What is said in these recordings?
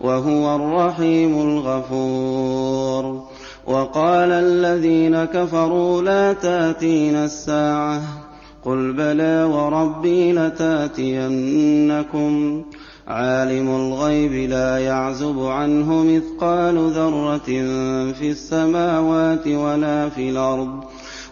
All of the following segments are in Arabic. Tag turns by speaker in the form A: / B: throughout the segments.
A: وهو الرحيم الغفور. وقال الذين كفروا لا تأتينا الساعة. قل بلى وربي لتأتينكم. عالم الغيب لا يعزب عنه مثقال ذرة في السماوات ولا في الأرض.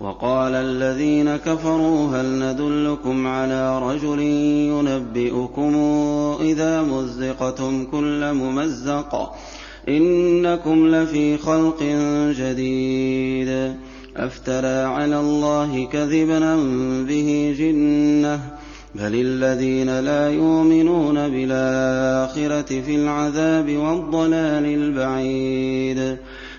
A: وقال الذين كفروا هل ندلكم على رجل ينبئكم إذا مزقتم كل ممزق إنكم لفي خلق جديد أفترى على الله كذبا به جنة بل الذين لا يؤمنون بالآخرة في العذاب والضلال البعيد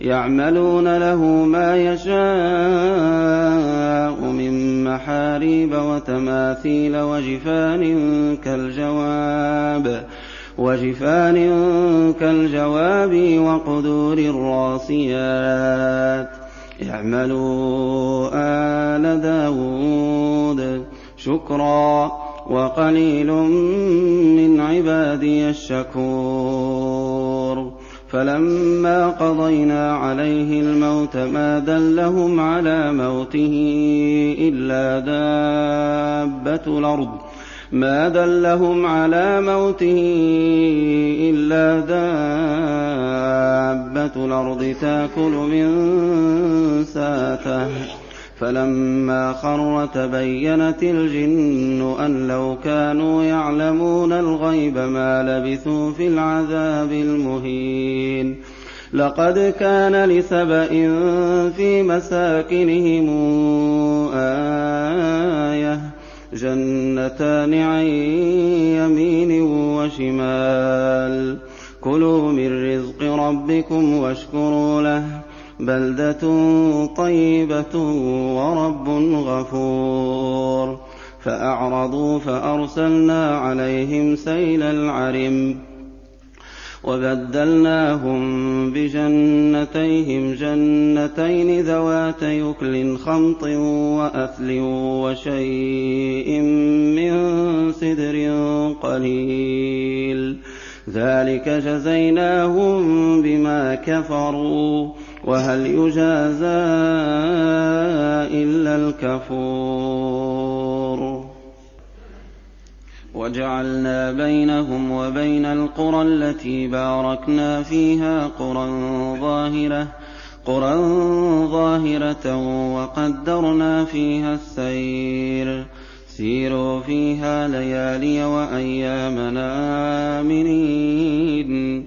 A: يعملون له ما يشاء من محاريب وتماثيل وجفان كالجواب وقدور الراسيات. اعملوا آل داود شكرا وقليل من عبادي الشكور. فلما قضينا عليه الموت ما دلهم على موته إلا دابة الأرض. ما دلهم على موته إلا دابة الأرض تأكل من ساته. فلما خر تبينت الجن أن لو كانوا يعلمون الغيب ما لبثوا في العذاب المهين. لقد كان لسبأ في مساكنهم آية جنتان عن يمين وشمال. كلوا من رزق ربكم واشكروا له. بلدة طيبة ورب غفور. فأعرضوا فأرسلنا عليهم سيل العرم وبدلناهم بجنتيهم جنتين ذوات يكل خمط وأثل وشيء من سدر قليل. ذلك جزيناهم بما كفروا. وهل يجازى إلا الكفور؟ وجعلنا بينهم وبين القرى التي باركنا فيها قرى ظاهرة قرى ظاهرة وقدرنا فيها السير. سيروا فيها ليالي وأيامنا آمنين.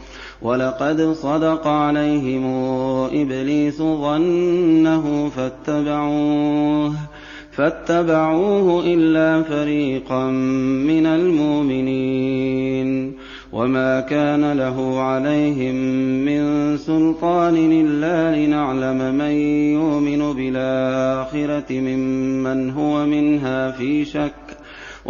A: ولقد صدق عليهم إبليس ظنه فاتبعوه فاتبعوه إلا فريقا من المؤمنين وما كان له عليهم من سلطان إلا لنعلم من يؤمن بالآخرة ممن هو منها في شك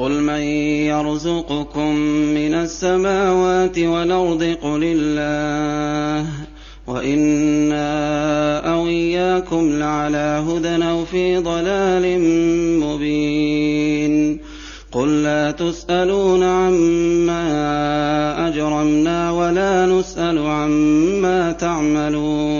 A: قل من يرزقكم من السماوات والارض قل الله وأنا أو اياكم لعلى هدى أو في ضلال مبين قل لا تسالون عما اجرمنا ولا نسال عما تعملون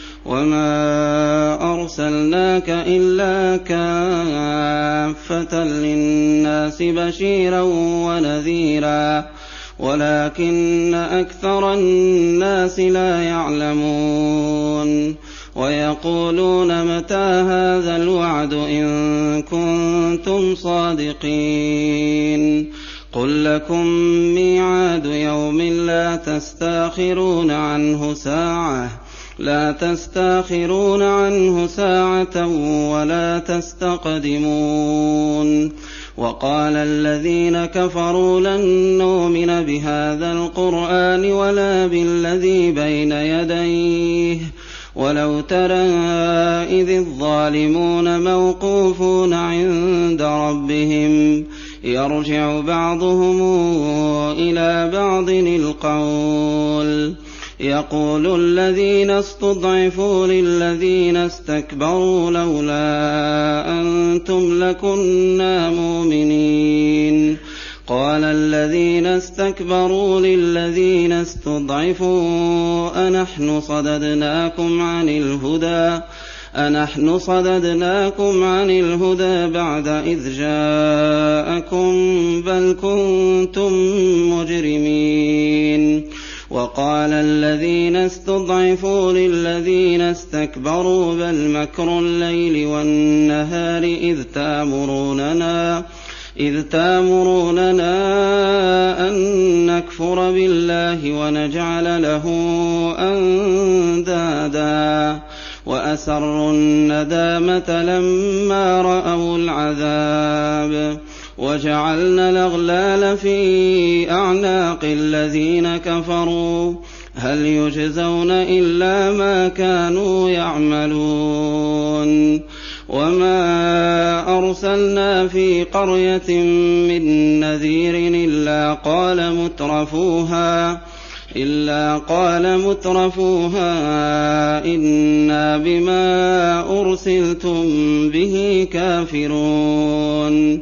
A: وما ارسلناك الا كافه للناس بشيرا ونذيرا ولكن أكثر الناس لا يعلمون ويقولون متى هذا الوعد ان كنتم صادقين قل لكم ميعاد يوم لا تستاخرون عنه ساعه لا تستاخرون عنه ساعة ولا تستقدمون. وقال الذين كفروا لن نؤمن بهذا القرآن ولا بالذي بين يديه. ولو ترى إذ الظالمون موقوفون عند ربهم يرجع بعضهم إلى بعض القول. يقول الذين استضعفوا للذين استكبروا لولا أنتم لكنا مؤمنين. قال الذين استكبروا للذين استضعفوا أنحن صددناكم عن الهدى أنحن صددناكم عن الهدى بعد إذ جاءكم بل كنتم مجرمين. وقال الذين استضعفوا للذين استكبروا بل مكر الليل والنهار إذ تامروننا إذ تامروننا أن نكفر بالله ونجعل له أندادا. وأسروا الندامة لما رأوا العذاب. وجعلنا الأغلال في أعناق الذين كفروا. هل يجزون إلا ما كانوا يعملون. وما أرسلنا في قرية من نذير إلا قال مترفوها إلا قال مترفوها إنا بما أرسلتم به كافرون.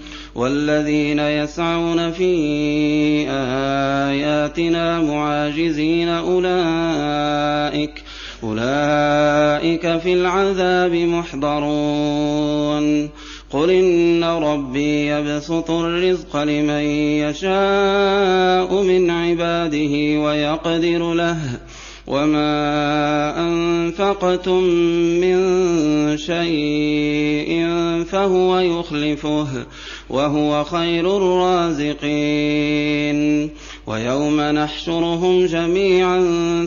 A: والذين يسعون في آياتنا معاجزين أولئك أولئك في العذاب محضرون. قل إن ربي يبسط الرزق لمن يشاء من عباده ويقدر له. وما أنفقتم من شيء فهو يخلفه وهو خير الرازقين ويوم نحشرهم جميعا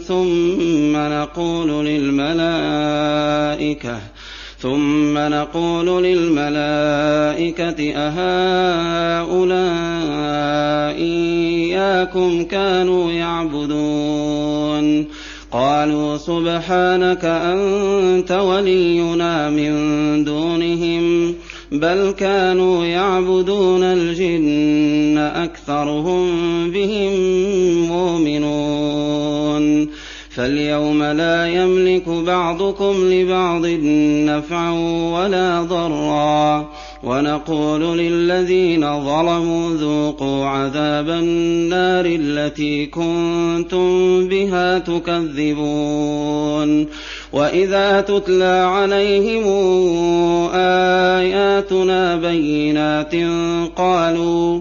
A: ثم نقول للملائكه ثم نقول للملائكة أهؤلاء إياكم كانوا يعبدون قالوا سبحانك أنت ولينا من دونهم بل كانوا يعبدون الجن أكثرهم بهم مؤمنون فاليوم لا يملك بعضكم لبعض نفعا ولا ضرا ونقول للذين ظلموا ذوقوا عذاب النار التي كنتم بها تكذبون. وإذا تتلى عليهم آياتنا بينات قالوا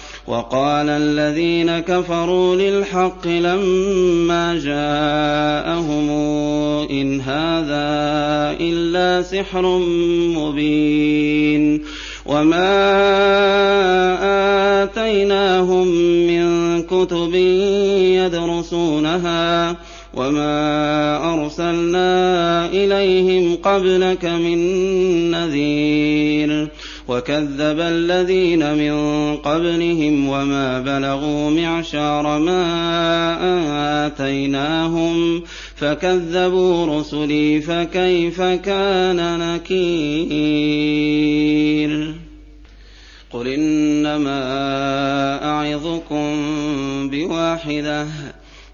A: وقال الذين كفروا للحق لما جاءهم إن هذا إلا سحر مبين وما آتيناهم من كتب يدرسونها وما أرسلنا إليهم قبلك من نذير وكذب الذين من قبلهم وما بلغوا معشار ما آتيناهم فكذبوا رسلي فكيف كان نكير؟ قل إنما أعظكم بواحدة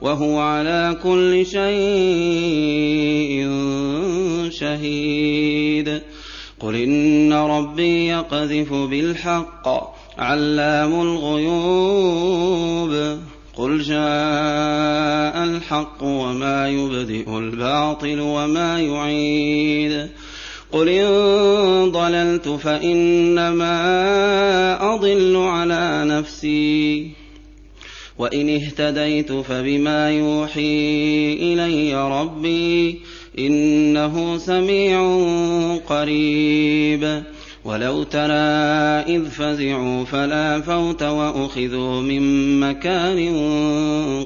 A: وهو على كل شيء شهيد. قل إن ربي يقذف بالحق علام الغيوب. قل جاء الحق وما يبدئ الباطل وما يعيد. قل إن ضللت فإنما أضل على نفسي. وإن اهتديت فبما يوحي إلي ربي إنه سميع قريب. وَلَوْ تَرَىٰ إِذْ فَزِعُوا فَلَا فَوْتَ وَأُخِذُوا مِن مَّكَانٍ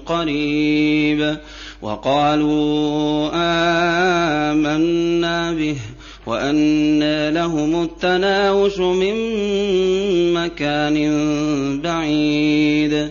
A: قَرِيبٍ. وَقَالُوا آمَنَّا بِهِ وَأَنَّىٰ لَهُمُ التَّنَاوُشُ مِن مَّكَانٍ بَعِيدٍ.